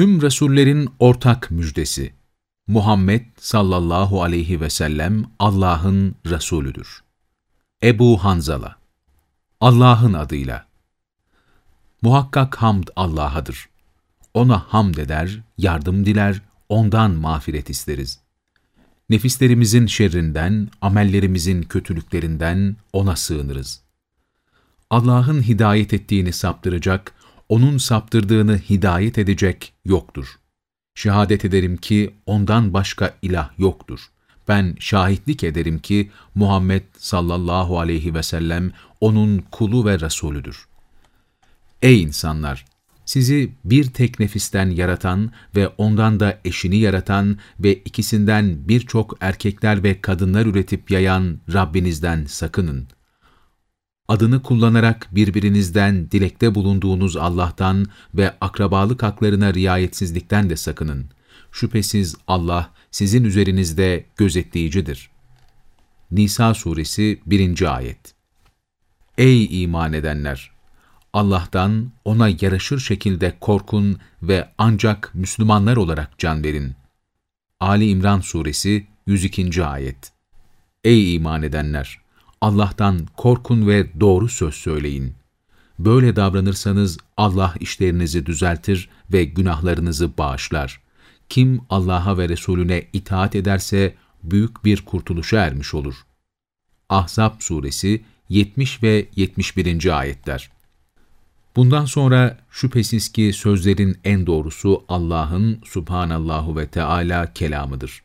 Tüm Resullerin ortak müjdesi. Muhammed sallallahu aleyhi ve sellem Allah'ın Resulüdür. Ebu Hanzala Allah'ın adıyla Muhakkak hamd Allah'adır. Ona hamd eder, yardım diler, ondan mağfiret isteriz. Nefislerimizin şerrinden, amellerimizin kötülüklerinden ona sığınırız. Allah'ın hidayet ettiğini saptıracak, O'nun saptırdığını hidayet edecek yoktur. Şehadet ederim ki ondan başka ilah yoktur. Ben şahitlik ederim ki Muhammed sallallahu aleyhi ve sellem O'nun kulu ve Resulüdür. Ey insanlar! Sizi bir tek nefisten yaratan ve ondan da eşini yaratan ve ikisinden birçok erkekler ve kadınlar üretip yayan Rabbinizden sakının. Adını kullanarak birbirinizden dilekte bulunduğunuz Allah'tan ve akrabalık haklarına riayetsizlikten de sakının. Şüphesiz Allah sizin üzerinizde gözetleyicidir. Nisa Suresi 1. Ayet Ey iman edenler! Allah'tan ona yaraşır şekilde korkun ve ancak Müslümanlar olarak can verin. Ali İmran Suresi 102. Ayet Ey iman edenler! Allah'tan korkun ve doğru söz söyleyin. Böyle davranırsanız Allah işlerinizi düzeltir ve günahlarınızı bağışlar. Kim Allah'a ve Resulüne itaat ederse büyük bir kurtuluşa ermiş olur. Ahzab Suresi 70 ve 71. Ayetler Bundan sonra şüphesiz ki sözlerin en doğrusu Allah'ın subhanallahu ve Teala kelamıdır.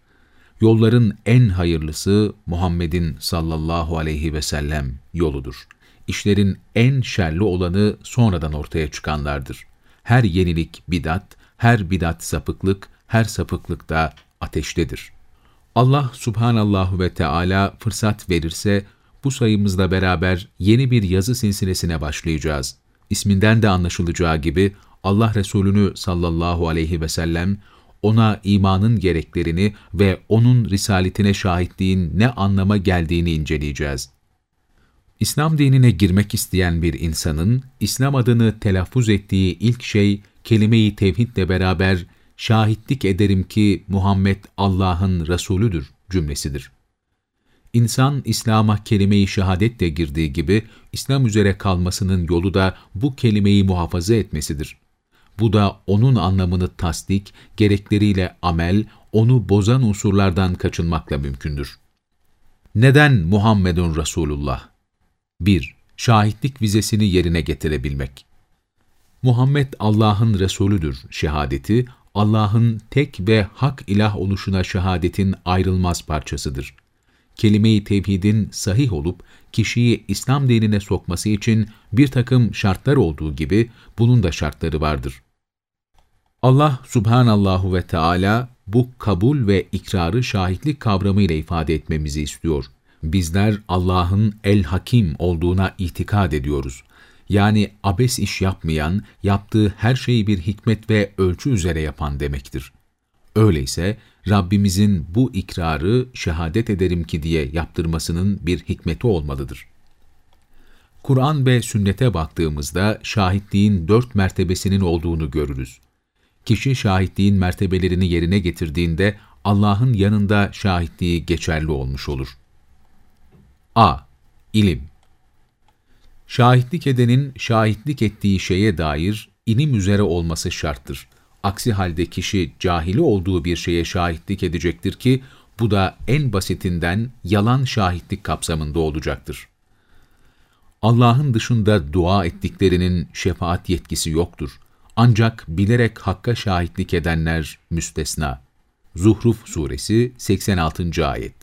Yolların en hayırlısı Muhammed'in sallallahu aleyhi ve sellem yoludur. İşlerin en şerli olanı sonradan ortaya çıkanlardır. Her yenilik bidat, her bidat sapıklık, her sapıklık da ateştedir. Allah subhanallahu ve Teala fırsat verirse bu sayımızla beraber yeni bir yazı silsilesine başlayacağız. İsminden de anlaşılacağı gibi Allah Resulü'nü sallallahu aleyhi ve sellem ona imanın gereklerini ve onun risaletine şahitliğin ne anlama geldiğini inceleyeceğiz. İslam dinine girmek isteyen bir insanın, İslam adını telaffuz ettiği ilk şey, kelime-i tevhidle beraber şahitlik ederim ki Muhammed Allah'ın Resulüdür cümlesidir. İnsan, İslam'a kelime-i şehadetle girdiği gibi, İslam üzere kalmasının yolu da bu kelimeyi muhafaza etmesidir. Bu da onun anlamını tasdik, gerekleriyle amel, onu bozan unsurlardan kaçınmakla mümkündür. Neden Muhammedun Resulullah? 1. Şahitlik vizesini yerine getirebilmek. Muhammed Allah'ın Resulüdür şehadeti, Allah'ın tek ve hak ilah oluşuna şehadetin ayrılmaz parçasıdır. Kelime-i tevhidin sahih olup kişiyi İslam dinine sokması için bir takım şartlar olduğu gibi bunun da şartları vardır. Allah subhanallahu ve Teala bu kabul ve ikrarı şahitlik kavramı ile ifade etmemizi istiyor. Bizler Allah'ın el-hakim olduğuna itikad ediyoruz. Yani abes iş yapmayan, yaptığı her şeyi bir hikmet ve ölçü üzere yapan demektir. Öyleyse Rabbimizin bu ikrarı şehadet ederim ki diye yaptırmasının bir hikmeti olmalıdır. Kur'an ve sünnete baktığımızda şahitliğin dört mertebesinin olduğunu görürüz. Kişi şahitliğin mertebelerini yerine getirdiğinde Allah'ın yanında şahitliği geçerli olmuş olur. A. İlim Şahitlik edenin şahitlik ettiği şeye dair ilim üzere olması şarttır. Aksi halde kişi cahili olduğu bir şeye şahitlik edecektir ki, bu da en basitinden yalan şahitlik kapsamında olacaktır. Allah'ın dışında dua ettiklerinin şefaat yetkisi yoktur. Ancak bilerek hakka şahitlik edenler müstesna. Zuhruf Suresi 86. Ayet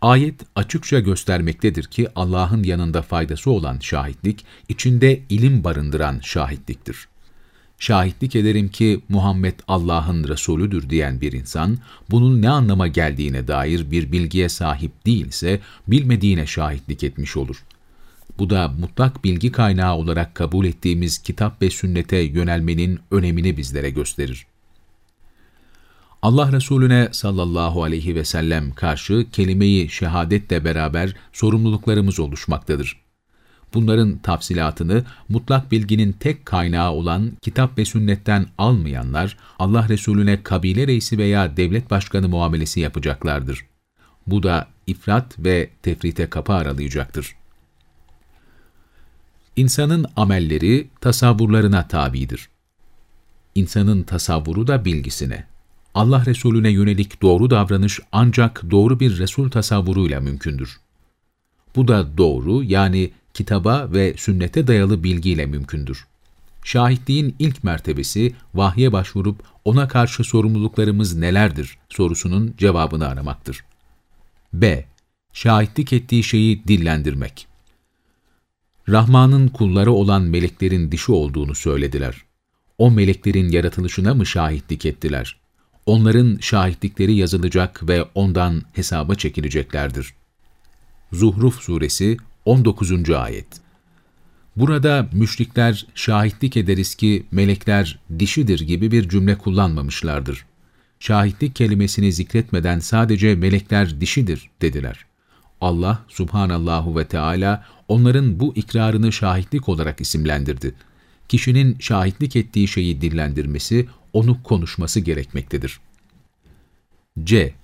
Ayet açıkça göstermektedir ki Allah'ın yanında faydası olan şahitlik, içinde ilim barındıran şahitliktir. Şahitlik ederim ki Muhammed Allah'ın Resulüdür diyen bir insan, bunun ne anlama geldiğine dair bir bilgiye sahip değilse, bilmediğine şahitlik etmiş olur. Bu da mutlak bilgi kaynağı olarak kabul ettiğimiz kitap ve sünnete yönelmenin önemini bizlere gösterir. Allah Resulüne sallallahu aleyhi ve sellem karşı kelimeyi şehadetle beraber sorumluluklarımız oluşmaktadır. Bunların tafsilatını mutlak bilginin tek kaynağı olan kitap ve sünnetten almayanlar, Allah Resulüne kabile reisi veya devlet başkanı muamelesi yapacaklardır. Bu da ifrat ve tefrite kapı aralayacaktır. İnsanın amelleri tasavvurlarına tabidir. İnsanın tasavvuru da bilgisine. Allah Resulüne yönelik doğru davranış ancak doğru bir Resul tasavvuruyla mümkündür. Bu da doğru yani kitaba ve sünnete dayalı bilgiyle mümkündür. Şahitliğin ilk mertebesi vahye başvurup ona karşı sorumluluklarımız nelerdir sorusunun cevabını aramaktır. B. Şahitlik ettiği şeyi dillendirmek. Rahman'ın kulları olan meleklerin dişi olduğunu söylediler. O meleklerin yaratılışına mı şahitlik ettiler? Onların şahitlikleri yazılacak ve ondan hesaba çekileceklerdir. Zuhruf Suresi 19. Ayet Burada müşrikler şahitlik ederiz ki melekler dişidir gibi bir cümle kullanmamışlardır. Şahitlik kelimesini zikretmeden sadece melekler dişidir dediler. Allah subhanallahu ve Teala onların bu ikrarını şahitlik olarak isimlendirdi. Kişinin şahitlik ettiği şeyi dillendirmesi, onu konuşması gerekmektedir. C.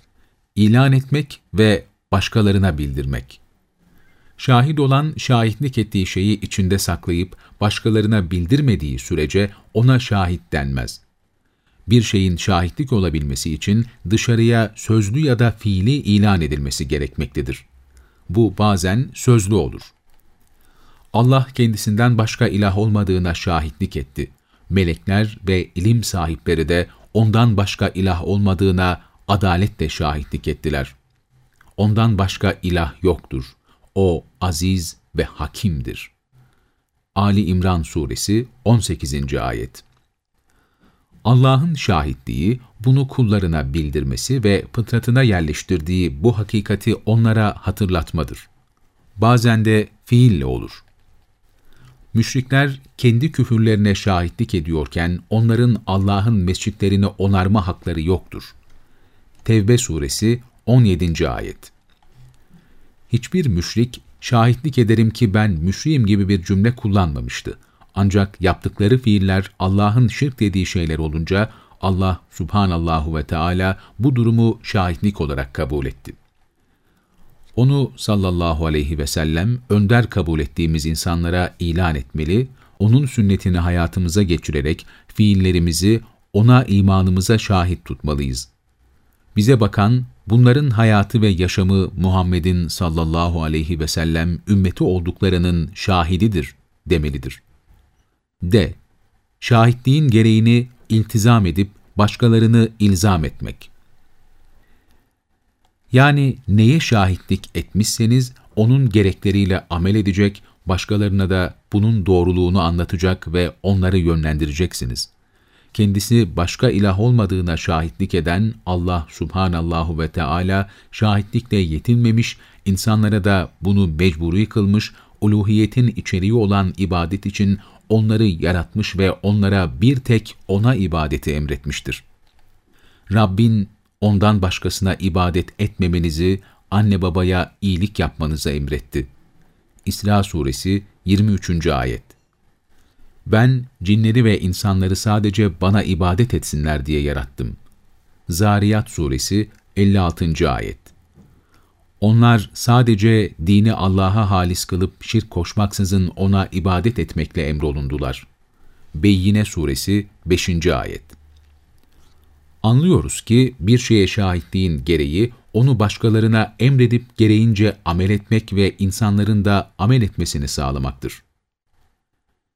İlan etmek ve başkalarına bildirmek. Şahit olan şahitlik ettiği şeyi içinde saklayıp başkalarına bildirmediği sürece ona şahit denmez. Bir şeyin şahitlik olabilmesi için dışarıya sözlü ya da fiili ilan edilmesi gerekmektedir. Bu bazen sözlü olur. Allah kendisinden başka ilah olmadığına şahitlik etti. Melekler ve ilim sahipleri de ondan başka ilah olmadığına adaletle şahitlik ettiler. Ondan başka ilah yoktur. O aziz ve hakimdir. Ali İmran Suresi 18. Ayet Allah'ın şahitliği, bunu kullarına bildirmesi ve fıtratına yerleştirdiği bu hakikati onlara hatırlatmadır. Bazen de fiille olur. Müşrikler kendi küfürlerine şahitlik ediyorken onların Allah'ın mescitlerini onarma hakları yoktur. Tevbe suresi 17. ayet Hiçbir müşrik, şahitlik ederim ki ben müşriğim gibi bir cümle kullanmamıştı. Ancak yaptıkları fiiller Allah'ın şirk dediği şeyler olunca Allah subhanallahu ve Teala bu durumu şahitlik olarak kabul etti. Onu sallallahu aleyhi ve sellem önder kabul ettiğimiz insanlara ilan etmeli, onun sünnetini hayatımıza geçirerek fiillerimizi ona imanımıza şahit tutmalıyız. Bize bakan, bunların hayatı ve yaşamı Muhammed'in sallallahu aleyhi ve sellem ümmeti olduklarının şahididir demelidir. D. Şahitliğin gereğini iltizam edip başkalarını ilzam etmek. Yani neye şahitlik etmişseniz onun gerekleriyle amel edecek, başkalarına da bunun doğruluğunu anlatacak ve onları yönlendireceksiniz. Kendisi başka ilah olmadığına şahitlik eden Allah subhanallahu ve Teala şahitlikle yetinmemiş, insanlara da bunu mecburi kılmış, uluhiyetin içeriği olan ibadet için onları yaratmış ve onlara bir tek O'na ibadeti emretmiştir. Rabbin ondan başkasına ibadet etmemenizi, anne babaya iyilik yapmanızı emretti. İsra Suresi 23. Ayet Ben cinleri ve insanları sadece bana ibadet etsinler diye yarattım. Zariyat Suresi 56. Ayet onlar sadece dini Allah'a halis kılıp şirk koşmaksızın ona ibadet etmekle emrolundular. Beyyine Suresi 5. Ayet Anlıyoruz ki bir şeye şahitliğin gereği, onu başkalarına emredip gereğince amel etmek ve insanların da amel etmesini sağlamaktır.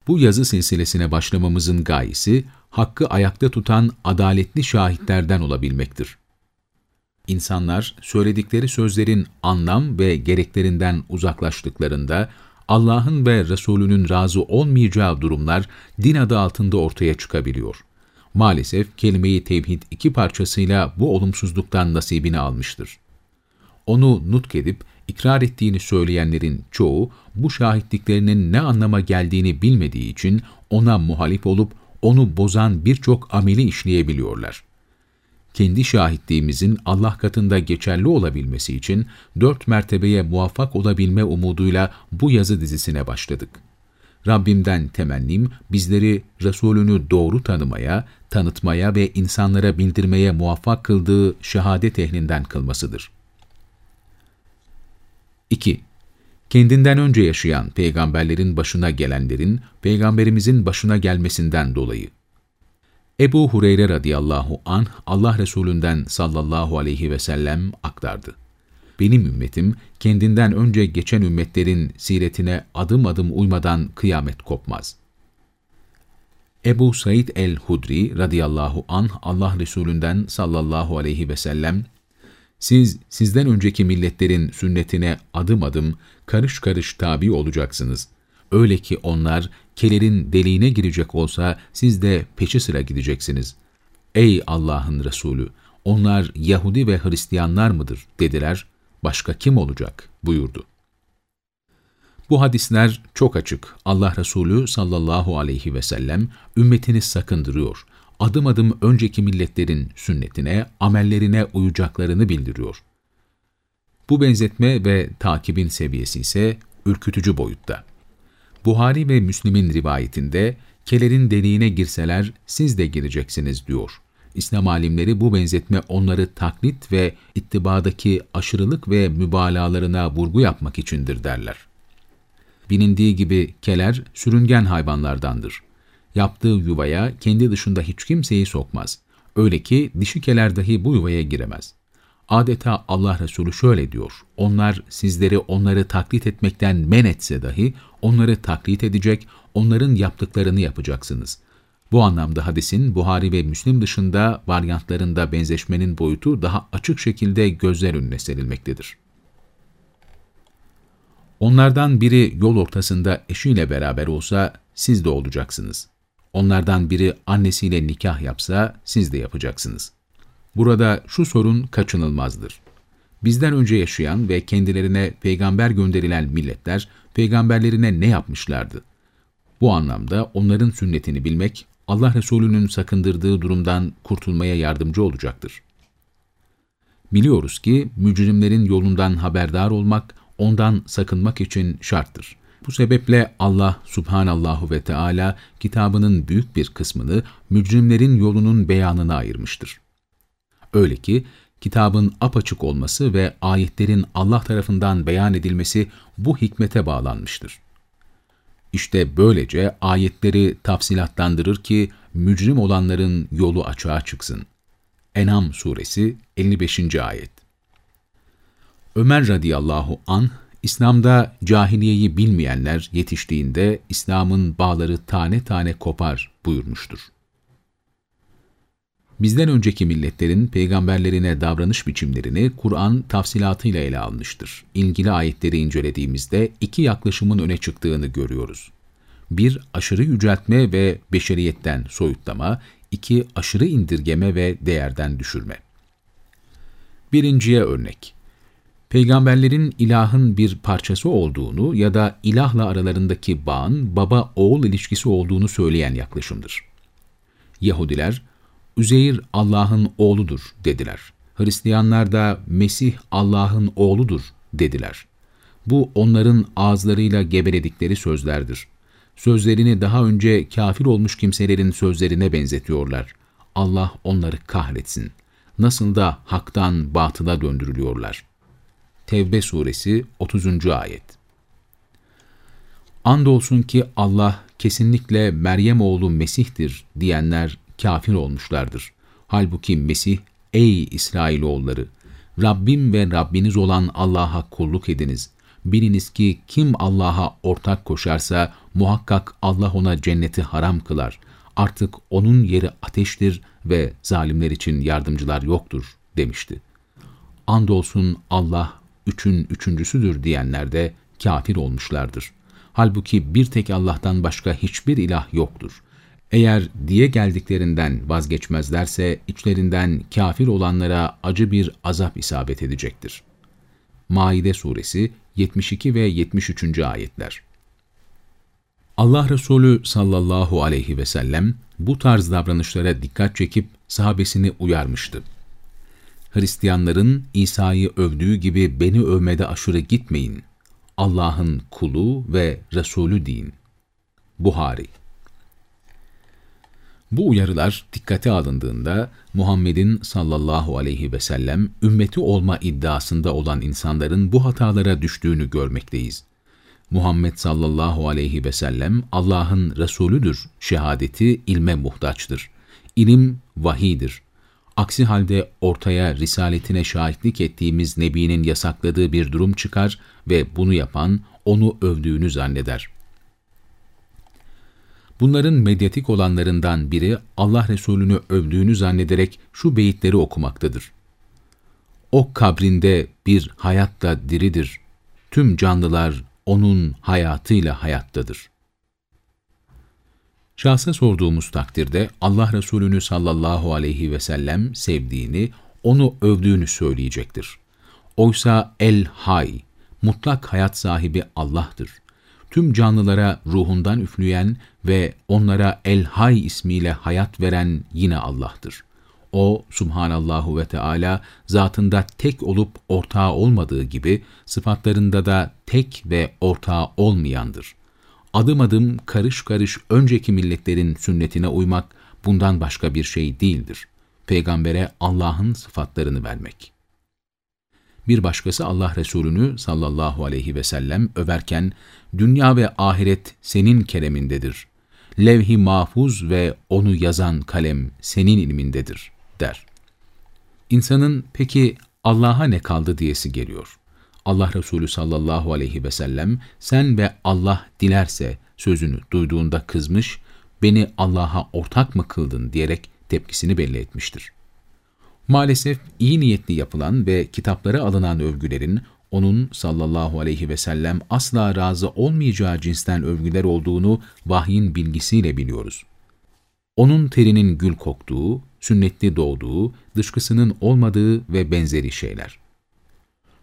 Bu yazı silsilesine başlamamızın gayesi, hakkı ayakta tutan adaletli şahitlerden olabilmektir. İnsanlar söyledikleri sözlerin anlam ve gereklerinden uzaklaştıklarında Allah'ın ve Resulünün razı olmayacağı durumlar din adı altında ortaya çıkabiliyor. Maalesef kelime-i tevhid iki parçasıyla bu olumsuzluktan nasibini almıştır. Onu nutk edip ikrar ettiğini söyleyenlerin çoğu bu şahitliklerinin ne anlama geldiğini bilmediği için ona muhalif olup onu bozan birçok ameli işleyebiliyorlar kendi şahitliğimizin Allah katında geçerli olabilmesi için dört mertebeye muvaffak olabilme umuduyla bu yazı dizisine başladık. Rabbimden temennim bizleri Resulünü doğru tanımaya, tanıtmaya ve insanlara bildirmeye muvaffak kıldığı şehadet ehlinden kılmasıdır. 2. Kendinden önce yaşayan peygamberlerin başına gelenlerin, peygamberimizin başına gelmesinden dolayı. Ebu Hureyre radıyallahu anh Allah Resulünden sallallahu aleyhi ve sellem aktardı. Benim ümmetim kendinden önce geçen ümmetlerin siretine adım adım uymadan kıyamet kopmaz. Ebu Said el-Hudri radıyallahu anh Allah Resulünden sallallahu aleyhi ve sellem siz, sizden önceki milletlerin sünnetine adım adım, karış karış tabi olacaksınız. Öyle ki onlar kelerin deliğine girecek olsa siz de peşi sıra gideceksiniz. Ey Allah'ın Resulü! Onlar Yahudi ve Hristiyanlar mıdır? dediler. Başka kim olacak? buyurdu. Bu hadisler çok açık. Allah Resulü sallallahu aleyhi ve sellem ümmetini sakındırıyor adım adım önceki milletlerin sünnetine, amellerine uyacaklarını bildiriyor. Bu benzetme ve takibin seviyesi ise ürkütücü boyutta. Buhari ve Müslim'in rivayetinde, kelerin deliğine girseler siz de gireceksiniz diyor. İslam alimleri bu benzetme onları taklit ve ittibadaki aşırılık ve mübalağalarına vurgu yapmak içindir derler. Bilindiği gibi keler sürüngen hayvanlardandır. Yaptığı yuvaya kendi dışında hiç kimseyi sokmaz. Öyle ki dişi keler dahi bu yuvaya giremez. Adeta Allah Resulü şöyle diyor, onlar sizleri onları taklit etmekten men etse dahi onları taklit edecek, onların yaptıklarını yapacaksınız. Bu anlamda hadisin Buhari ve Müslim dışında varyantlarında benzeşmenin boyutu daha açık şekilde gözler önüne serilmektedir. Onlardan biri yol ortasında eşiyle beraber olsa siz de olacaksınız. Onlardan biri annesiyle nikah yapsa siz de yapacaksınız. Burada şu sorun kaçınılmazdır. Bizden önce yaşayan ve kendilerine peygamber gönderilen milletler peygamberlerine ne yapmışlardı? Bu anlamda onların sünnetini bilmek, Allah Resulü'nün sakındırdığı durumdan kurtulmaya yardımcı olacaktır. Biliyoruz ki mücrimlerin yolundan haberdar olmak, ondan sakınmak için şarttır. Bu sebeple Allah subhanallahu ve Teala kitabının büyük bir kısmını mücrimlerin yolunun beyanına ayırmıştır. Öyle ki kitabın apaçık olması ve ayetlerin Allah tarafından beyan edilmesi bu hikmete bağlanmıştır. İşte böylece ayetleri tafsilatlandırır ki mücrim olanların yolu açığa çıksın. Enam suresi 55. ayet Ömer radıyallahu an İslam'da cahiliyeyi bilmeyenler yetiştiğinde İslam'ın bağları tane tane kopar buyurmuştur. Bizden önceki milletlerin peygamberlerine davranış biçimlerini Kur'an tafsilatıyla ele almıştır. İlgili ayetleri incelediğimizde iki yaklaşımın öne çıktığını görüyoruz. Bir, aşırı yüceltme ve beşeriyetten soyutlama, iki, aşırı indirgeme ve değerden düşürme. Birinciye örnek peygamberlerin ilahın bir parçası olduğunu ya da ilahla aralarındaki bağın baba-oğul ilişkisi olduğunu söyleyen yaklaşımdır. Yahudiler, Üzeyir Allah'ın oğludur dediler. Hristiyanlar da Mesih Allah'ın oğludur dediler. Bu onların ağızlarıyla gebeledikleri sözlerdir. Sözlerini daha önce kafir olmuş kimselerin sözlerine benzetiyorlar. Allah onları kahretsin. Nasıl da haktan batıla döndürülüyorlar.'' Tevbe suresi 30. ayet. Andolsun ki Allah kesinlikle Meryem oğlu Mesih'tir diyenler kafir olmuşlardır. Halbuki Mesih, ey İsrailoğulları, Rabbim ve Rabbiniz olan Allah'a kulluk ediniz. Biliniz ki kim Allah'a ortak koşarsa muhakkak Allah ona cenneti haram kılar. Artık onun yeri ateştir ve zalimler için yardımcılar yoktur demişti. Andolsun Allah üçün üçüncüsüdür diyenler de kafir olmuşlardır. Halbuki bir tek Allah'tan başka hiçbir ilah yoktur. Eğer diye geldiklerinden vazgeçmezlerse içlerinden kafir olanlara acı bir azap isabet edecektir. Maide Suresi 72 ve 73. Ayetler Allah Resulü sallallahu aleyhi ve sellem bu tarz davranışlara dikkat çekip sahabesini uyarmıştı. Hristiyanların İsa'yı övdüğü gibi beni övmede aşırı gitmeyin. Allah'ın kulu ve Resulü deyin. Buhari Bu uyarılar dikkate alındığında Muhammed'in sallallahu aleyhi ve sellem ümmeti olma iddiasında olan insanların bu hatalara düştüğünü görmekteyiz. Muhammed sallallahu aleyhi ve sellem Allah'ın Resulüdür şehadeti ilme muhtaçtır. İlim vahidir. Aksi halde ortaya risaletine şahitlik ettiğimiz Nebi'nin yasakladığı bir durum çıkar ve bunu yapan onu övdüğünü zanneder. Bunların medyatik olanlarından biri Allah Resulü'nü övdüğünü zannederek şu beyitleri okumaktadır. O kabrinde bir hayatla diridir. Tüm canlılar onun hayatıyla hayattadır. Şahsa sorduğumuz takdirde Allah Resulü'nü sallallahu aleyhi ve sellem sevdiğini, onu övdüğünü söyleyecektir. Oysa El-Hay, mutlak hayat sahibi Allah'tır. Tüm canlılara ruhundan üflüyen ve onlara El-Hay ismiyle hayat veren yine Allah'tır. O, subhanallahu ve Teala zatında tek olup ortağı olmadığı gibi, sıfatlarında da tek ve ortağı olmayandır. Adım adım, karış karış önceki milletlerin sünnetine uymak, bundan başka bir şey değildir. Peygambere Allah'ın sıfatlarını vermek. Bir başkası Allah Resulü'nü sallallahu aleyhi ve sellem överken, dünya ve ahiret senin keremindedir. Levh-i mahfuz ve onu yazan kalem senin ilmindedir der. İnsanın peki Allah'a ne kaldı diyesi geliyor. Allah Resulü sallallahu aleyhi ve sellem sen ve Allah dilerse sözünü duyduğunda kızmış, beni Allah'a ortak mı kıldın diyerek tepkisini belli etmiştir. Maalesef iyi niyetli yapılan ve kitaplara alınan övgülerin onun sallallahu aleyhi ve sellem asla razı olmayacağı cinsten övgüler olduğunu vahyin bilgisiyle biliyoruz. Onun terinin gül koktuğu, sünnetli doğduğu, dışkısının olmadığı ve benzeri şeyler.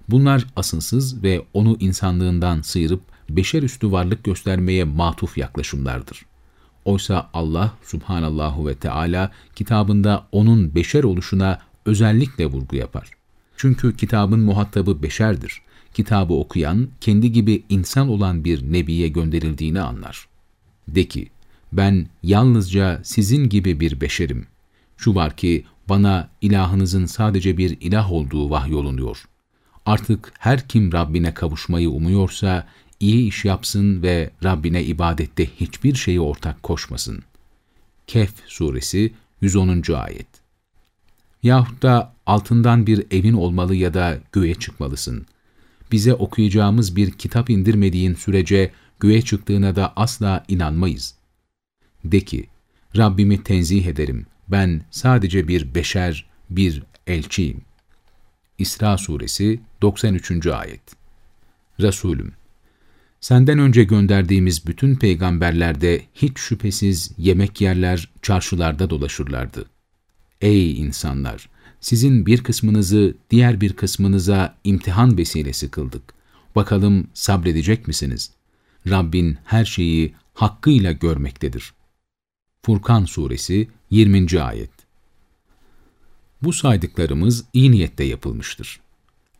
Bunlar asılsız ve onu insanlığından sıyırıp beşer üstü varlık göstermeye matuf yaklaşımlardır. Oysa Allah subhanallahu ve Teala kitabında onun beşer oluşuna özellikle vurgu yapar. Çünkü kitabın muhatabı beşerdir. Kitabı okuyan, kendi gibi insan olan bir nebiye gönderildiğini anlar. De ki, ben yalnızca sizin gibi bir beşerim. Şu var ki bana ilahınızın sadece bir ilah olduğu vahyolunuyor. Artık her kim Rabbine kavuşmayı umuyorsa iyi iş yapsın ve Rabbine ibadette hiçbir şeyi ortak koşmasın. Kehf suresi 110. ayet Yahut da altından bir evin olmalı ya da göğe çıkmalısın. Bize okuyacağımız bir kitap indirmediğin sürece göğe çıktığına da asla inanmayız. De ki, Rabbimi tenzih ederim, ben sadece bir beşer, bir elçiyim. İsra Suresi 93. Ayet Resulüm, senden önce gönderdiğimiz bütün peygamberlerde hiç şüphesiz yemek yerler, çarşılarda dolaşırlardı. Ey insanlar! Sizin bir kısmınızı diğer bir kısmınıza imtihan vesilesi kıldık. Bakalım sabredecek misiniz? Rabbin her şeyi hakkıyla görmektedir. Furkan Suresi 20. Ayet Bu saydıklarımız iyi niyette yapılmıştır.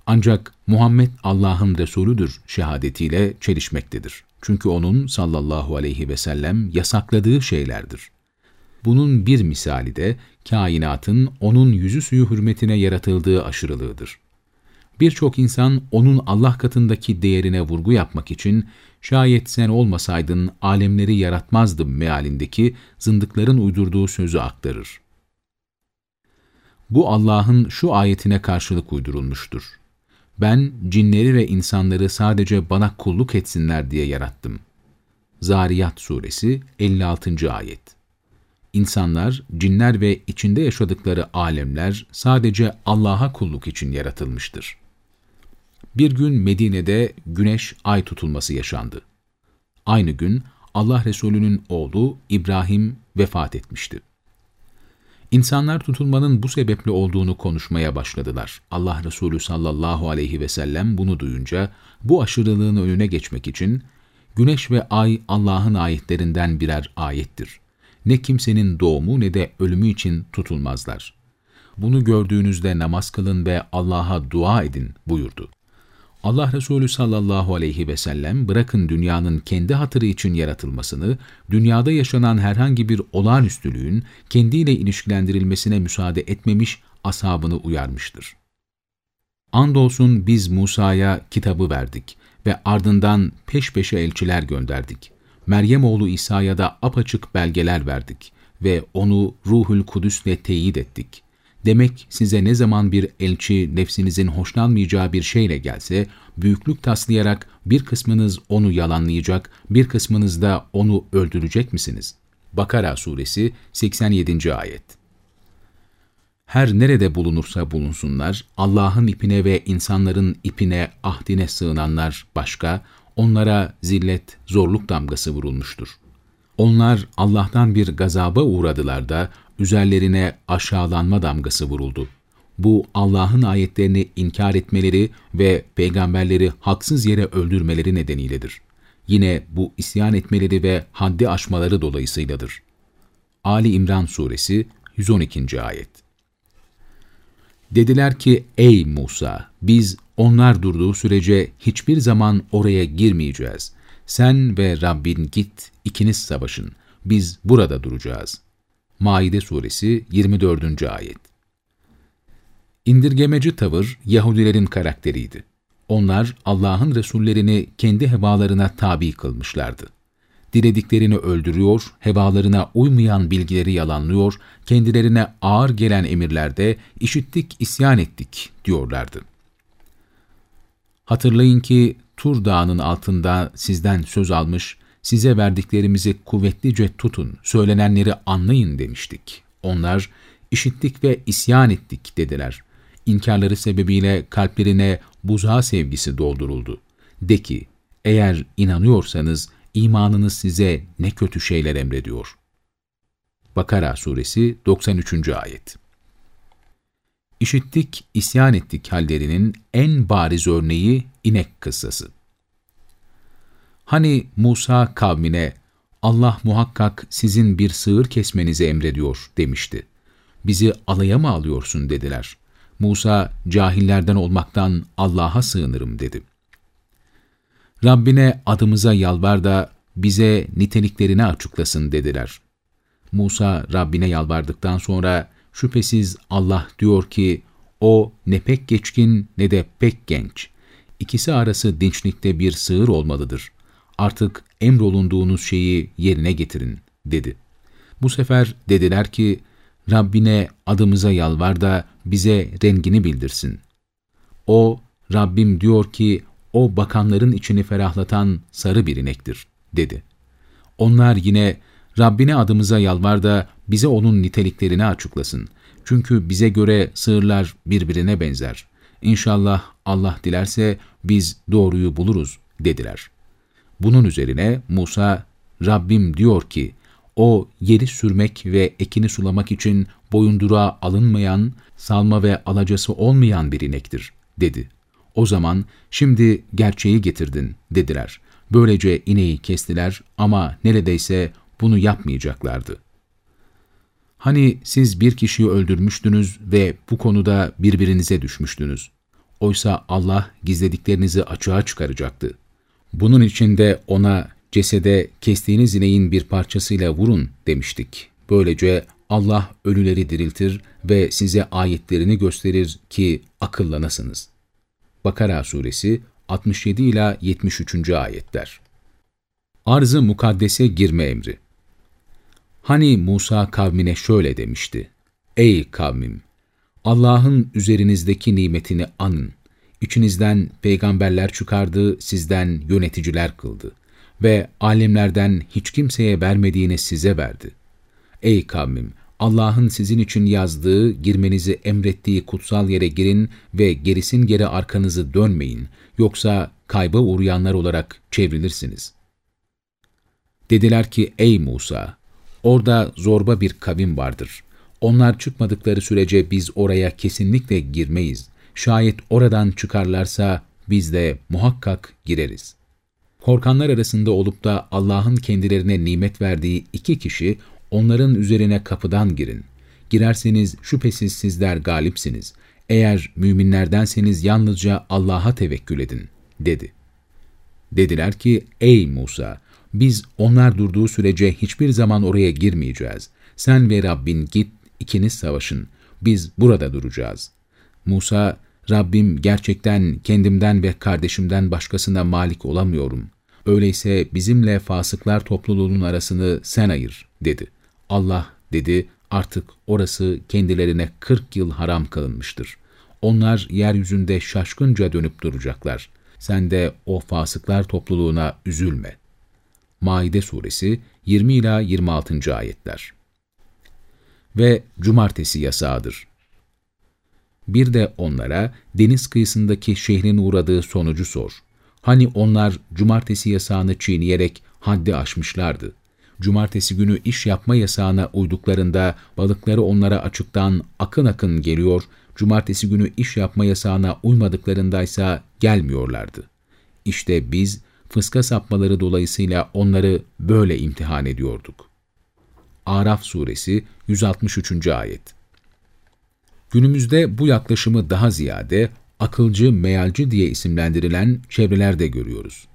Ancak Muhammed Allah'ın Resulüdür şehadetiyle çelişmektedir. Çünkü onun sallallahu aleyhi ve sellem yasakladığı şeylerdir. Bunun bir misali de kainatın onun yüzü suyu hürmetine yaratıldığı aşırılığıdır. Birçok insan onun Allah katındaki değerine vurgu yapmak için şayet sen olmasaydın alemleri yaratmazdım mealindeki zındıkların uydurduğu sözü aktarır. Bu Allah'ın şu ayetine karşılık uydurulmuştur. Ben cinleri ve insanları sadece bana kulluk etsinler diye yarattım. Zariyat Suresi 56. Ayet İnsanlar, cinler ve içinde yaşadıkları alemler sadece Allah'a kulluk için yaratılmıştır. Bir gün Medine'de güneş ay tutulması yaşandı. Aynı gün Allah Resulü'nün oğlu İbrahim vefat etmişti. İnsanlar tutulmanın bu sebeple olduğunu konuşmaya başladılar. Allah Resulü sallallahu aleyhi ve sellem bunu duyunca bu aşırılığın önüne geçmek için güneş ve ay Allah'ın ayetlerinden birer ayettir. Ne kimsenin doğumu ne de ölümü için tutulmazlar. bunu gördüğünüzde namaz kılın ve Allah'a dua edin buyurdu. Allah Resulü sallallahu aleyhi ve sellem bırakın dünyanın kendi hatırı için yaratılmasını, dünyada yaşanan herhangi bir olağanüstülüğün kendiyle ilişkilendirilmesine müsaade etmemiş, ashabını uyarmıştır. Andolsun biz Musa'ya kitabı verdik ve ardından peş peşe elçiler gönderdik. Meryem oğlu İsa'ya da apaçık belgeler verdik ve onu Ruhül Kudüs'le teyit ettik. Demek size ne zaman bir elçi nefsinizin hoşlanmayacağı bir şeyle gelse, büyüklük taslayarak bir kısmınız onu yalanlayacak, bir kısmınız da onu öldürecek misiniz? Bakara Suresi 87. Ayet Her nerede bulunursa bulunsunlar, Allah'ın ipine ve insanların ipine, ahdine sığınanlar başka, onlara zillet, zorluk damgası vurulmuştur. Onlar Allah'tan bir gazaba uğradılar da üzerlerine aşağılanma damgası vuruldu. Bu Allah'ın ayetlerini inkar etmeleri ve peygamberleri haksız yere öldürmeleri nedeniyledir. Yine bu isyan etmeleri ve haddi aşmaları dolayısıyladır. Ali İmran Suresi 112. Ayet Dediler ki, ey Musa, biz onlar durduğu sürece hiçbir zaman oraya girmeyeceğiz. Sen ve Rabbin git, ikiniz savaşın. Biz burada duracağız. Maide Suresi 24. Ayet İndirgemeci tavır Yahudilerin karakteriydi. Onlar Allah'ın Resullerini kendi hevalarına tabi kılmışlardı. Dilediklerini öldürüyor, hevalarına uymayan bilgileri yalanlıyor, kendilerine ağır gelen emirlerde işittik, isyan ettik diyorlardı. Hatırlayın ki Tur Dağı'nın altında sizden söz almış, size verdiklerimizi kuvvetlice tutun, söylenenleri anlayın demiştik. Onlar, işittik ve isyan ettik dediler. İnkarları sebebiyle kalplerine buzağı sevgisi dolduruldu. De ki, eğer inanıyorsanız imanınız size ne kötü şeyler emrediyor. Bakara Suresi 93. Ayet İşittik, isyan ettik hallerinin en bariz örneği inek kıssası. Hani Musa kavmine, Allah muhakkak sizin bir sığır kesmenizi emrediyor demişti. Bizi alaya mı alıyorsun dediler. Musa, cahillerden olmaktan Allah'a sığınırım dedi. Rabbine adımıza yalvar da bize niteliklerini açıklasın dediler. Musa Rabbine yalvardıktan sonra şüphesiz Allah diyor ki o ne pek geçkin ne de pek genç. İkisi arası dinçlikte bir sığır olmalıdır. Artık emrolunduğunuz şeyi yerine getirin dedi. Bu sefer dediler ki Rabbine adımıza yalvar da bize rengini bildirsin. O, Rabbim diyor ki, o bakanların içini ferahlatan sarı bir inektir, dedi. Onlar yine, Rabbine adımıza yalvar da bize onun niteliklerini açıklasın. Çünkü bize göre sığırlar birbirine benzer. İnşallah Allah dilerse biz doğruyu buluruz, dediler. Bunun üzerine Musa, Rabbim diyor ki, o yeri sürmek ve ekini sulamak için boyundura alınmayan, salma ve alacası olmayan bir inektir, dedi. O zaman, şimdi gerçeği getirdin, dediler. Böylece ineği kestiler ama neredeyse bunu yapmayacaklardı. Hani siz bir kişiyi öldürmüştünüz ve bu konuda birbirinize düşmüştünüz. Oysa Allah gizlediklerinizi açığa çıkaracaktı. Bunun için de ona cesede kestiğiniz ineğin bir parçasıyla vurun demiştik. Böylece Allah ölüleri diriltir ve size ayetlerini gösterir ki akıllanasınız. Bakara Suresi 67 ila 73. ayetler. Arz-ı mukaddese girme emri. Hani Musa kavmine şöyle demişti: Ey kavmim, Allah'ın üzerinizdeki nimetini anın. İçinizden peygamberler çıkardı, sizden yöneticiler kıldı ve alimlerden hiç kimseye vermediğini size verdi. Ey kavmim! Allah'ın sizin için yazdığı, girmenizi emrettiği kutsal yere girin ve gerisin geri arkanızı dönmeyin, yoksa kayba uğrayanlar olarak çevrilirsiniz. Dediler ki, ey Musa! Orada zorba bir kavim vardır. Onlar çıkmadıkları sürece biz oraya kesinlikle girmeyiz. Şayet oradan çıkarlarsa biz de muhakkak gireriz. Korkanlar arasında olup da Allah'ın kendilerine nimet verdiği iki kişi onların üzerine kapıdan girin. Girerseniz şüphesiz sizler galipsiniz. Eğer müminlerdenseniz yalnızca Allah'a tevekkül edin, dedi. Dediler ki, ey Musa, biz onlar durduğu sürece hiçbir zaman oraya girmeyeceğiz. Sen ve Rabbin git, ikiniz savaşın. Biz burada duracağız. Musa, Rabbim gerçekten kendimden ve kardeşimden başkasına malik olamıyorum. Öyleyse bizimle fasıklar topluluğunun arasını sen ayır, dedi. Allah dedi, artık orası kendilerine kırk yıl haram kılınmıştır. Onlar yeryüzünde şaşkınca dönüp duracaklar. Sen de o fasıklar topluluğuna üzülme. Maide suresi 20 ila 26. ayetler. Ve cumartesi yasağıdır. Bir de onlara deniz kıyısındaki şehrin uğradığı sonucu sor. Hani onlar cumartesi yasağını çiğneyerek haddi aşmışlardı. Cumartesi günü iş yapma yasağına uyduklarında balıkları onlara açıktan akın akın geliyor, cumartesi günü iş yapma yasağına uymadıklarındaysa gelmiyorlardı. İşte biz fıska sapmaları dolayısıyla onları böyle imtihan ediyorduk. Araf suresi 163. ayet Günümüzde bu yaklaşımı daha ziyade akılcı, mealci diye isimlendirilen çevrelerde görüyoruz.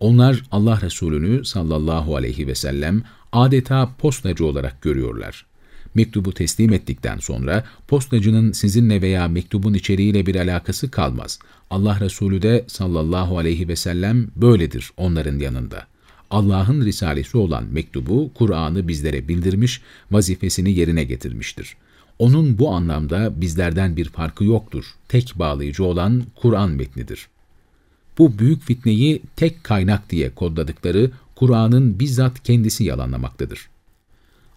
Onlar Allah Resulü'nü sallallahu aleyhi ve sellem adeta postacı olarak görüyorlar. Mektubu teslim ettikten sonra postacının sizinle veya mektubun içeriğiyle bir alakası kalmaz. Allah Resulü de sallallahu aleyhi ve sellem böyledir onların yanında. Allah'ın risalesi olan mektubu, Kur'an'ı bizlere bildirmiş, vazifesini yerine getirmiştir. Onun bu anlamda bizlerden bir farkı yoktur. Tek bağlayıcı olan Kur'an metnidir. Bu büyük fitneyi tek kaynak diye kodladıkları Kur'an'ın bizzat kendisi yalanlamaktadır.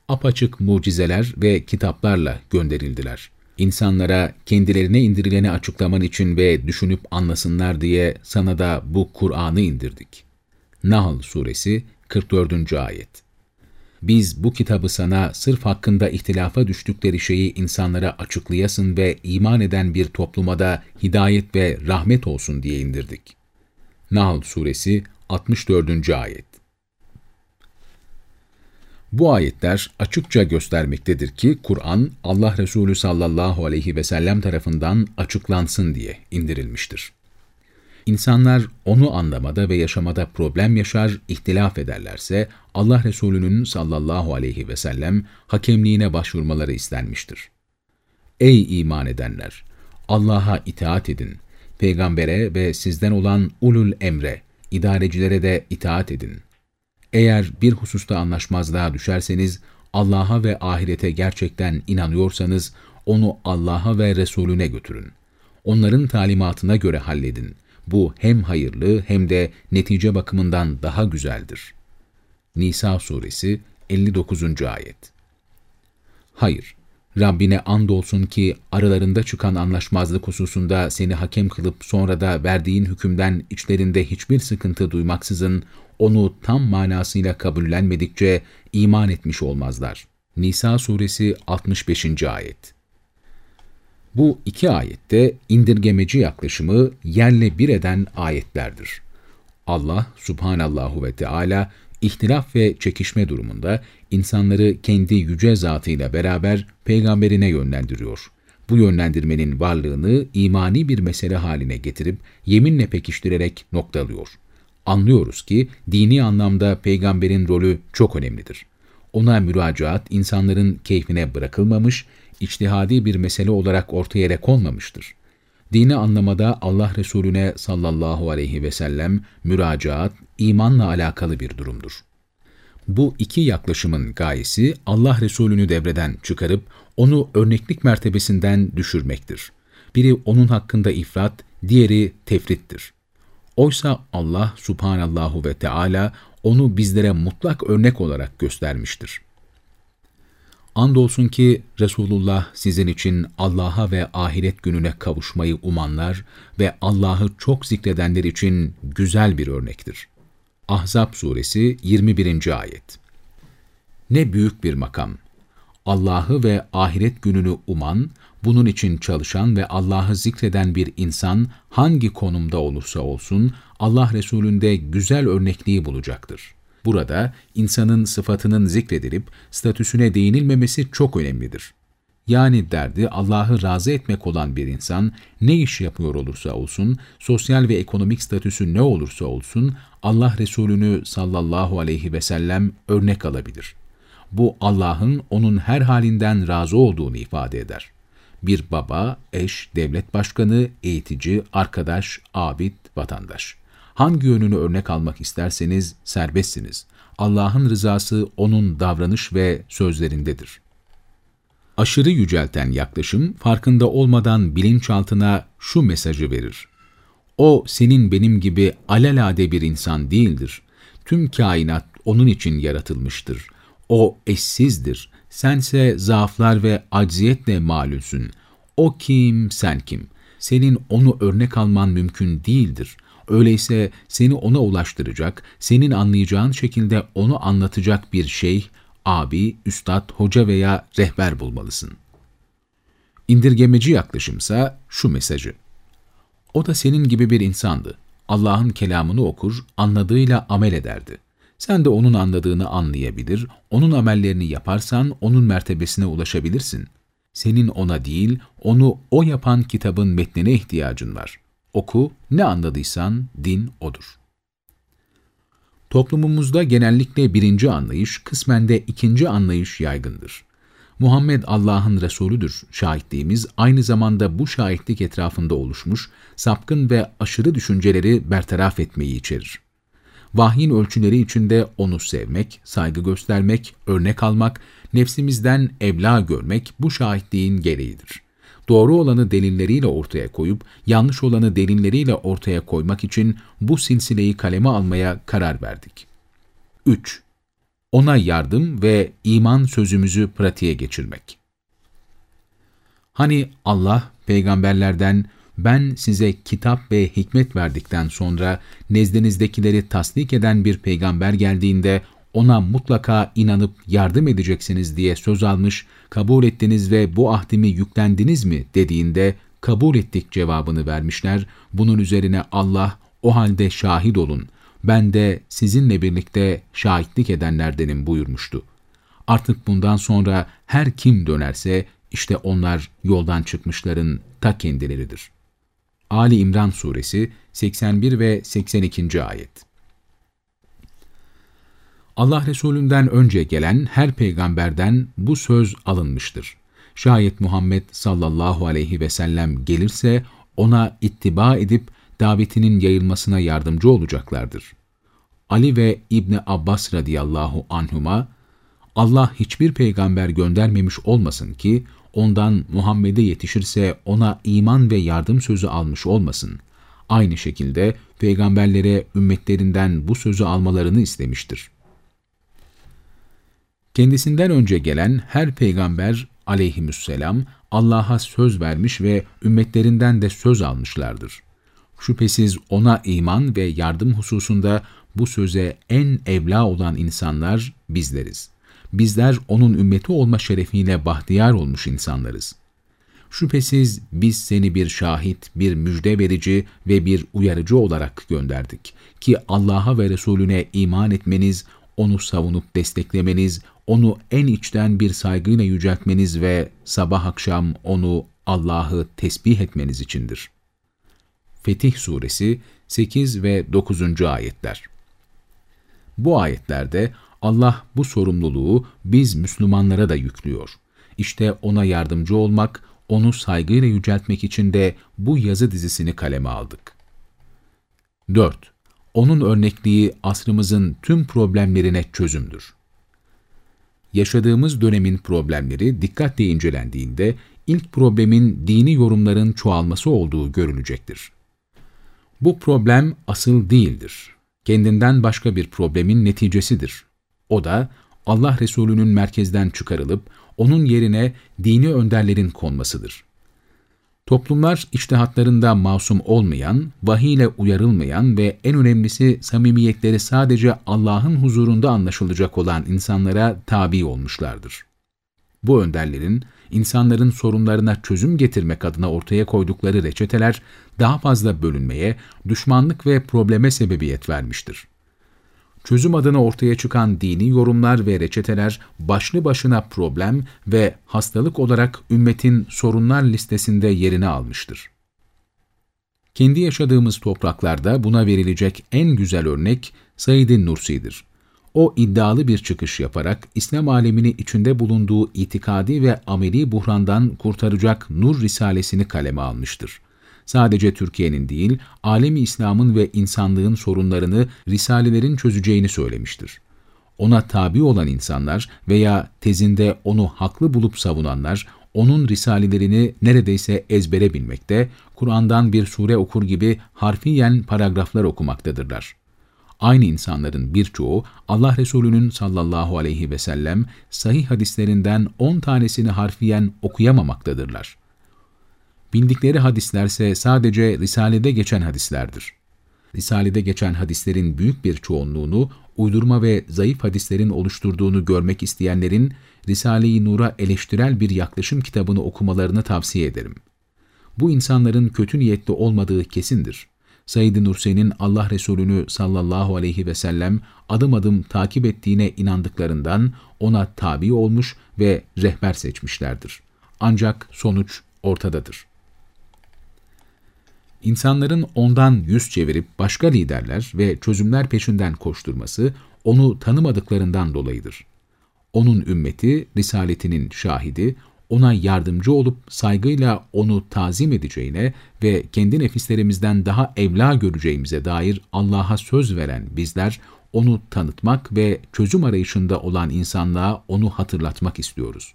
Apaçık mucizeler ve kitaplarla gönderildiler. İnsanlara kendilerine indirileni açıklaman için ve düşünüp anlasınlar diye sana da bu Kur'an'ı indirdik. Nahl Suresi 44. Ayet biz bu kitabı sana sırf hakkında ihtilafa düştükleri şeyi insanlara açıklayasın ve iman eden bir topluma da hidayet ve rahmet olsun diye indirdik. Nahl Suresi 64. Ayet Bu ayetler açıkça göstermektedir ki Kur'an Allah Resulü sallallahu aleyhi ve sellem tarafından açıklansın diye indirilmiştir. İnsanlar onu anlamada ve yaşamada problem yaşar, ihtilaf ederlerse Allah Resulü'nün sallallahu aleyhi ve sellem hakemliğine başvurmaları istenmiştir. Ey iman edenler! Allah'a itaat edin. Peygambere ve sizden olan ulul emre, idarecilere de itaat edin. Eğer bir hususta anlaşmazlığa düşerseniz, Allah'a ve ahirete gerçekten inanıyorsanız, onu Allah'a ve Resulüne götürün. Onların talimatına göre halledin. Bu hem hayırlı hem de netice bakımından daha güzeldir. Nisa suresi 59. ayet Hayır, Rabbine andolsun ki aralarında çıkan anlaşmazlık hususunda seni hakem kılıp sonra da verdiğin hükümden içlerinde hiçbir sıkıntı duymaksızın onu tam manasıyla kabullenmedikçe iman etmiş olmazlar. Nisa suresi 65. ayet bu iki ayette indirgemeci yaklaşımı yerle bir eden ayetlerdir. Allah subhanallahu ve Teala ihtilaf ve çekişme durumunda insanları kendi yüce zatıyla beraber peygamberine yönlendiriyor. Bu yönlendirmenin varlığını imani bir mesele haline getirip yeminle pekiştirerek noktalıyor. Anlıyoruz ki dini anlamda peygamberin rolü çok önemlidir. Ona müracaat insanların keyfine bırakılmamış, içtihadi bir mesele olarak ortaya konmamıştır. Dini anlamada Allah Resulüne sallallahu aleyhi ve sellem müracaat, imanla alakalı bir durumdur. Bu iki yaklaşımın gayesi Allah Resulünü devreden çıkarıp onu örneklik mertebesinden düşürmektir. Biri onun hakkında ifrat, diğeri tefrittir. Oysa Allah subhanallahu ve Teala onu bizlere mutlak örnek olarak göstermiştir. Andolsun ki Resulullah sizin için Allah'a ve ahiret gününe kavuşmayı umanlar ve Allah'ı çok zikredenler için güzel bir örnektir. Ahzab suresi 21. ayet Ne büyük bir makam! Allah'ı ve ahiret gününü uman, bunun için çalışan ve Allah'ı zikreden bir insan hangi konumda olursa olsun Allah Resulü'nde güzel örnekliği bulacaktır. Burada insanın sıfatının zikredilip statüsüne değinilmemesi çok önemlidir. Yani derdi Allah'ı razı etmek olan bir insan ne iş yapıyor olursa olsun, sosyal ve ekonomik statüsü ne olursa olsun Allah Resulü'nü sallallahu aleyhi ve sellem örnek alabilir. Bu Allah'ın onun her halinden razı olduğunu ifade eder. Bir baba, eş, devlet başkanı, eğitici, arkadaş, abid, vatandaş. Hangi yönünü örnek almak isterseniz serbestsiniz. Allah'ın rızası onun davranış ve sözlerindedir. Aşırı yücelten yaklaşım farkında olmadan bilinçaltına şu mesajı verir. O senin benim gibi alelade bir insan değildir. Tüm kainat onun için yaratılmıştır. O eşsizdir. Sense zaaflar ve acziyetle malulsün. O kim, sen kim? Senin onu örnek alman mümkün değildir. Öyleyse seni ona ulaştıracak, senin anlayacağın şekilde onu anlatacak bir şey, abi, üstad, hoca veya rehber bulmalısın. İndirgemeci yaklaşımsa şu mesajı. O da senin gibi bir insandı. Allah'ın kelamını okur, anladığıyla amel ederdi. Sen de onun anladığını anlayabilir, onun amellerini yaparsan onun mertebesine ulaşabilirsin. Senin ona değil, onu o yapan kitabın metnine ihtiyacın var. Oku, ne anladıysan din odur. Toplumumuzda genellikle birinci anlayış, kısmen de ikinci anlayış yaygındır. Muhammed Allah'ın Resulüdür şahitliğimiz aynı zamanda bu şahitlik etrafında oluşmuş sapkın ve aşırı düşünceleri bertaraf etmeyi içerir. Vahyin ölçüleri içinde onu sevmek, saygı göstermek, örnek almak, nefsimizden evla görmek bu şahitliğin gereğidir. Doğru olanı delilleriyle ortaya koyup, yanlış olanı delilleriyle ortaya koymak için bu silsileyi kaleme almaya karar verdik. 3. Ona yardım ve iman sözümüzü pratiğe geçirmek. Hani Allah peygamberlerden ben size kitap ve hikmet verdikten sonra nezdinizdekileri tasdik eden bir peygamber geldiğinde ona mutlaka inanıp yardım edeceksiniz diye söz almış, kabul ettiniz ve bu ahdimi yüklendiniz mi dediğinde kabul ettik cevabını vermişler. Bunun üzerine Allah o halde şahit olun, ben de sizinle birlikte şahitlik edenlerdenim buyurmuştu. Artık bundan sonra her kim dönerse işte onlar yoldan çıkmışların ta kendileridir. Ali İmran Suresi 81 ve 82. Ayet Allah Resulünden önce gelen her peygamberden bu söz alınmıştır. Şayet Muhammed sallallahu aleyhi ve sellem gelirse ona ittiba edip davetinin yayılmasına yardımcı olacaklardır. Ali ve İbni Abbas radıyallahu anhuma, Allah hiçbir peygamber göndermemiş olmasın ki, ondan Muhammed'e yetişirse ona iman ve yardım sözü almış olmasın. Aynı şekilde peygamberlere ümmetlerinden bu sözü almalarını istemiştir. Kendisinden önce gelen her peygamber aleyhisselam Allah'a söz vermiş ve ümmetlerinden de söz almışlardır. Şüphesiz ona iman ve yardım hususunda bu söze en evla olan insanlar bizleriz. Bizler onun ümmeti olma şerefiyle bahtiyar olmuş insanlarız. Şüphesiz biz seni bir şahit, bir müjde verici ve bir uyarıcı olarak gönderdik ki Allah'a ve Resulüne iman etmeniz, onu savunup desteklemeniz, onu en içten bir saygıyla yüceltmeniz ve sabah akşam onu Allah'ı tesbih etmeniz içindir. Fetih Suresi 8 ve 9. Ayetler Bu ayetlerde Allah bu sorumluluğu biz Müslümanlara da yüklüyor. İşte ona yardımcı olmak, onu saygıyla yüceltmek için de bu yazı dizisini kaleme aldık. 4. Onun örnekliği asrımızın tüm problemlerine çözümdür. Yaşadığımız dönemin problemleri dikkatle incelendiğinde ilk problemin dini yorumların çoğalması olduğu görülecektir. Bu problem asıl değildir. Kendinden başka bir problemin neticesidir. O da Allah Resulü'nün merkezden çıkarılıp onun yerine dini önderlerin konmasıdır. Toplumlar içtihatlarında masum olmayan, vahiy ile uyarılmayan ve en önemlisi samimiyetleri sadece Allah'ın huzurunda anlaşılacak olan insanlara tabi olmuşlardır. Bu önderlerin, insanların sorunlarına çözüm getirmek adına ortaya koydukları reçeteler daha fazla bölünmeye, düşmanlık ve probleme sebebiyet vermiştir. çözüm adına ortaya çıkan dini yorumlar ve reçeteler başlı başına problem ve hastalık olarak ümmetin sorunlar listesinde yerini almıştır. Kendi yaşadığımız topraklarda buna verilecek en güzel örnek Said Nursi'dir. O iddialı bir çıkış yaparak İslam alemini içinde bulunduğu itikadi ve ameli buhrandan kurtaracak Nur Risalesini kaleme almıştır. Sadece Türkiye'nin değil, alemi İslam'ın ve insanlığın sorunlarını risalelerin çözeceğini söylemiştir. Ona tabi olan insanlar veya tezinde onu haklı bulup savunanlar, onun risalelerini neredeyse ezbere bilmekte, Kur'an'dan bir sure okur gibi harfiyen paragraflar okumaktadırlar. Aynı insanların birçoğu Allah Resulü'nün sallallahu aleyhi ve sellem sahih hadislerinden 10 tanesini harfiyen okuyamamaktadırlar. Bildikleri hadislerse sadece Risale'de geçen hadislerdir. Risale'de geçen hadislerin büyük bir çoğunluğunu uydurma ve zayıf hadislerin oluşturduğunu görmek isteyenlerin Risale-i Nur'a eleştirel bir yaklaşım kitabını okumalarını tavsiye ederim. Bu insanların kötü niyetli olmadığı kesindir. Said-i Nursi'nin Allah Resulü'nü sallallahu aleyhi ve sellem adım adım takip ettiğine inandıklarından ona tabi olmuş ve rehber seçmişlerdir. Ancak sonuç ortadadır. İnsanların ondan yüz çevirip başka liderler ve çözümler peşinden koşturması onu tanımadıklarından dolayıdır. Onun ümmeti, risaletinin şahidi, ona yardımcı olup saygıyla onu tazim edeceğine ve kendi nefislerimizden daha evla göreceğimize dair Allah'a söz veren bizler, onu tanıtmak ve çözüm arayışında olan insanlığa onu hatırlatmak istiyoruz.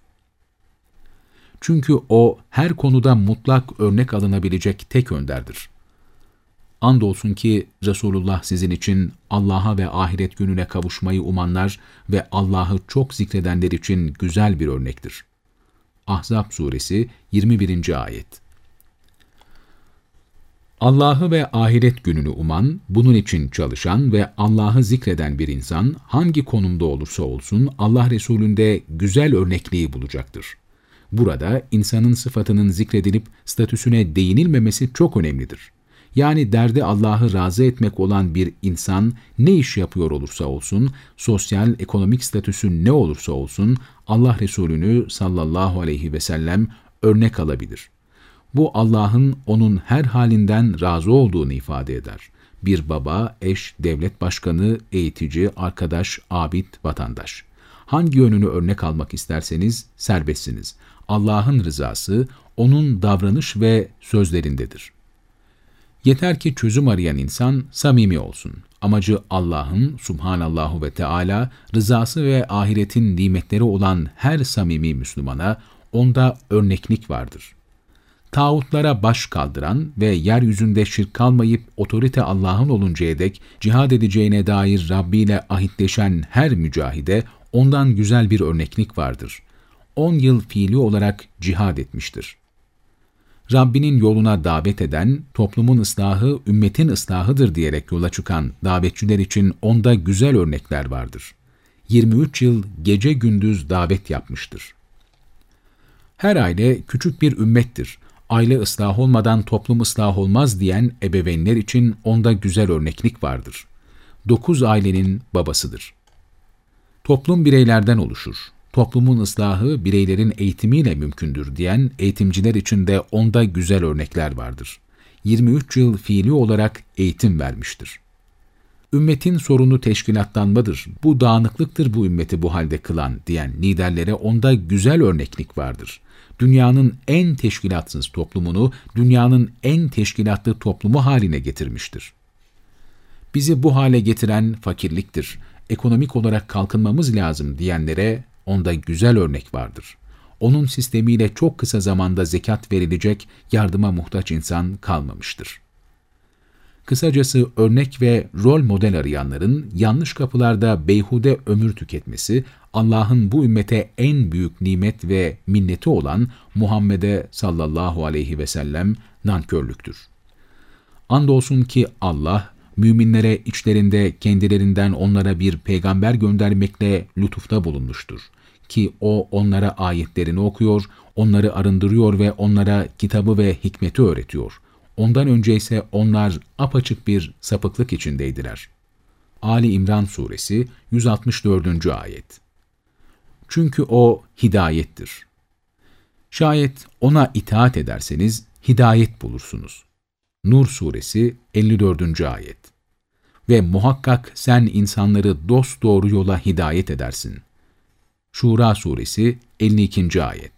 Çünkü o her konuda mutlak örnek alınabilecek tek önderdir. Andolsun ki Resulullah sizin için Allah'a ve ahiret gününe kavuşmayı umanlar ve Allah'ı çok zikredenler için güzel bir örnektir. Ahzab suresi 21. ayet Allah'ı ve ahiret gününü uman, bunun için çalışan ve Allah'ı zikreden bir insan hangi konumda olursa olsun Allah Resulü'nde güzel örnekliği bulacaktır. Burada insanın sıfatının zikredilip statüsüne değinilmemesi çok önemlidir. Yani derdi Allah'ı razı etmek olan bir insan ne iş yapıyor olursa olsun, sosyal, ekonomik statüsü ne olursa olsun Allah Resulü'nü sallallahu aleyhi ve sellem örnek alabilir. Bu Allah'ın onun her halinden razı olduğunu ifade eder. Bir baba, eş, devlet başkanı, eğitici, arkadaş, abid, vatandaş. Hangi yönünü örnek almak isterseniz serbestsiniz. Allah'ın rızası onun davranış ve sözlerindedir. Yeter ki çözüm arayan insan samimi olsun. Amacı Allah'ın subhanallahu ve Teala rızası ve ahiretin nimetleri olan her samimi Müslümana onda örneklik vardır. Tağutlara baş kaldıran ve yeryüzünde şirk kalmayıp otorite Allah'ın oluncaya dek cihad edeceğine dair Rabbi ile ahitleşen her mücahide ondan güzel bir örneklik vardır. 10 yıl fiili olarak cihad etmiştir. Rabbinin yoluna davet eden, toplumun ıslahı, ümmetin ıslahıdır diyerek yola çıkan davetçiler için onda güzel örnekler vardır. 23 yıl gece gündüz davet yapmıştır. Her aile küçük bir ümmettir. Aile ıslah olmadan toplum ıslah olmaz diyen ebeveynler için onda güzel örneklik vardır. Dokuz ailenin babasıdır. Toplum bireylerden oluşur toplumun ıslahı bireylerin eğitimiyle mümkündür diyen eğitimciler için de onda güzel örnekler vardır. 23 yıl fiili olarak eğitim vermiştir. Ümmetin sorunu teşkilatlanmadır, bu dağınıklıktır bu ümmeti bu halde kılan diyen liderlere onda güzel örneklik vardır. Dünyanın en teşkilatsız toplumunu dünyanın en teşkilatlı toplumu haline getirmiştir. Bizi bu hale getiren fakirliktir. Ekonomik olarak kalkınmamız lazım diyenlere onda güzel örnek vardır. Onun sistemiyle çok kısa zamanda zekat verilecek yardıma muhtaç insan kalmamıştır. Kısacası örnek ve rol model arayanların yanlış kapılarda beyhude ömür tüketmesi, Allah'ın bu ümmete en büyük nimet ve minneti olan Muhammed'e sallallahu aleyhi ve sellem nankörlüktür. Andolsun ki Allah, müminlere içlerinde kendilerinden onlara bir peygamber göndermekle lütufta bulunmuştur. Ki o onlara ayetlerini okuyor, onları arındırıyor ve onlara kitabı ve hikmeti öğretiyor. Ondan önce ise onlar apaçık bir sapıklık içindeydiler. Ali İmran Suresi 164. Ayet Çünkü O hidayettir. Şayet O'na itaat ederseniz hidayet bulursunuz. Nur Suresi 54. Ayet Ve muhakkak sen insanları dost doğru yola hidayet edersin. Şura Suresi 52. Ayet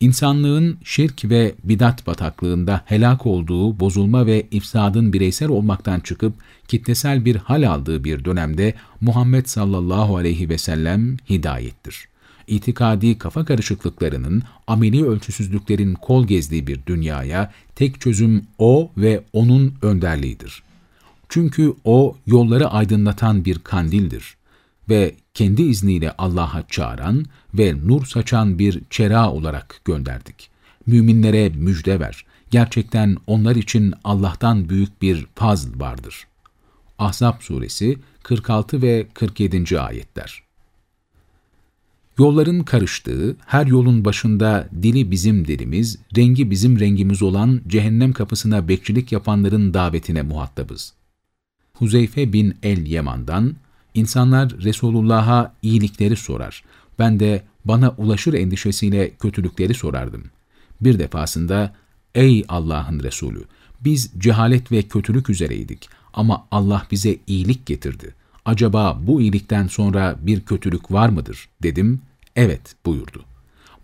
İnsanlığın şirk ve bidat bataklığında helak olduğu bozulma ve ifsadın bireysel olmaktan çıkıp kitlesel bir hal aldığı bir dönemde Muhammed sallallahu aleyhi ve sellem hidayettir. İtikadi kafa karışıklıklarının, ameli ölçüsüzlüklerin kol gezdiği bir dünyaya tek çözüm O ve O'nun önderliğidir. Çünkü O yolları aydınlatan bir kandildir ve kendi izniyle Allah'a çağıran ve nur saçan bir çera olarak gönderdik. Müminlere müjde ver. Gerçekten onlar için Allah'tan büyük bir fazl vardır. Ahzab suresi 46 ve 47. ayetler. Yolların karıştığı, her yolun başında dili bizim dilimiz, rengi bizim rengimiz olan cehennem kapısına bekçilik yapanların davetine muhatabız. Huzeyfe bin el-Yeman'dan, İnsanlar Resulullah'a iyilikleri sorar. Ben de bana ulaşır endişesiyle kötülükleri sorardım. Bir defasında, ''Ey Allah'ın Resulü, biz cehalet ve kötülük üzereydik ama Allah bize iyilik getirdi. Acaba bu iyilikten sonra bir kötülük var mıdır?'' dedim. ''Evet.'' buyurdu.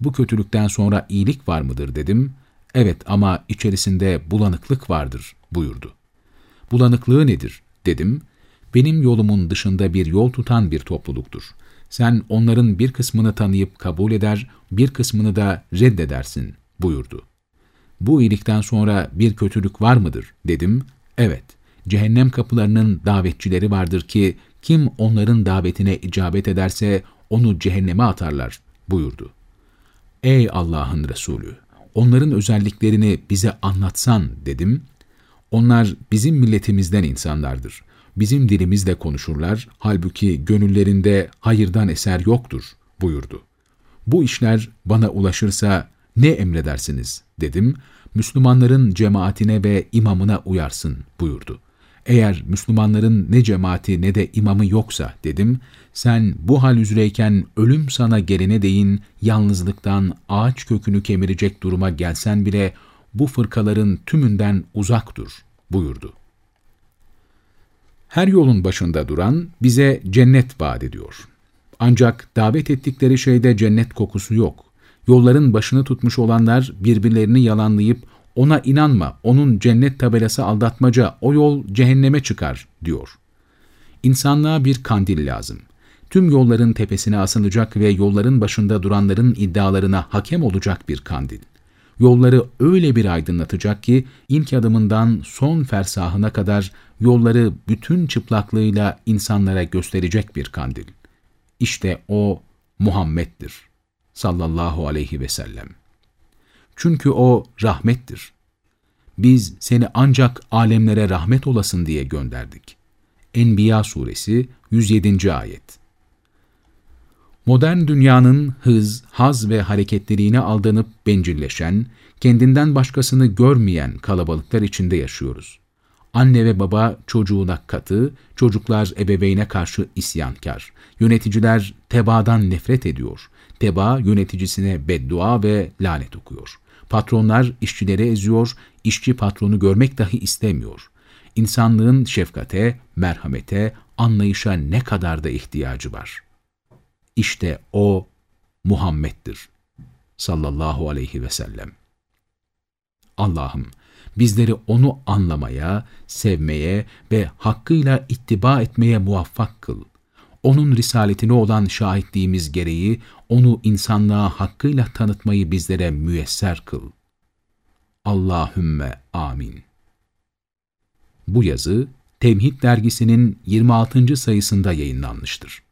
''Bu kötülükten sonra iyilik var mıdır?'' dedim. ''Evet ama içerisinde bulanıklık vardır.'' buyurdu. ''Bulanıklığı nedir?'' dedim benim yolumun dışında bir yol tutan bir topluluktur. Sen onların bir kısmını tanıyıp kabul eder, bir kısmını da reddedersin buyurdu. Bu iyilikten sonra bir kötülük var mıdır dedim. Evet, cehennem kapılarının davetçileri vardır ki kim onların davetine icabet ederse onu cehenneme atarlar buyurdu. Ey Allah'ın Resulü! Onların özelliklerini bize anlatsan dedim. Onlar bizim milletimizden insanlardır bizim dilimizle konuşurlar, halbuki gönüllerinde hayırdan eser yoktur buyurdu. Bu işler bana ulaşırsa ne emredersiniz dedim. Müslümanların cemaatine ve imamına uyarsın buyurdu. Eğer Müslümanların ne cemaati ne de imamı yoksa dedim, sen bu hal üzereyken ölüm sana gelene değin yalnızlıktan ağaç kökünü kemirecek duruma gelsen bile bu fırkaların tümünden uzak dur buyurdu. Her yolun başında duran bize cennet vaat ediyor. Ancak davet ettikleri şeyde cennet kokusu yok. Yolların başını tutmuş olanlar birbirlerini yalanlayıp ona inanma, onun cennet tabelası aldatmaca, o yol cehenneme çıkar diyor. İnsanlığa bir kandil lazım. Tüm yolların tepesine asılacak ve yolların başında duranların iddialarına hakem olacak bir kandil yolları öyle bir aydınlatacak ki ilk adımından son fersahına kadar yolları bütün çıplaklığıyla insanlara gösterecek bir kandil. İşte o Muhammed'dir sallallahu aleyhi ve sellem. Çünkü o rahmettir. Biz seni ancak alemlere rahmet olasın diye gönderdik. Enbiya suresi 107. ayet Modern dünyanın hız, haz ve hareketliliğine aldanıp bencilleşen, kendinden başkasını görmeyen kalabalıklar içinde yaşıyoruz. Anne ve baba çocuğuna katı, çocuklar ebeveyne karşı isyankar. Yöneticiler tebaadan nefret ediyor. Tebaa yöneticisine beddua ve lanet okuyor. Patronlar işçileri eziyor, işçi patronu görmek dahi istemiyor. İnsanlığın şefkate, merhamete, anlayışa ne kadar da ihtiyacı var.'' İşte o Muhammed'dir sallallahu aleyhi ve sellem. Allah'ım bizleri onu anlamaya, sevmeye ve hakkıyla ittiba etmeye muvaffak kıl. Onun risaletine olan şahitliğimiz gereği onu insanlığa hakkıyla tanıtmayı bizlere müyesser kıl. Allahümme amin. Bu yazı Temhid dergisinin 26. sayısında yayınlanmıştır.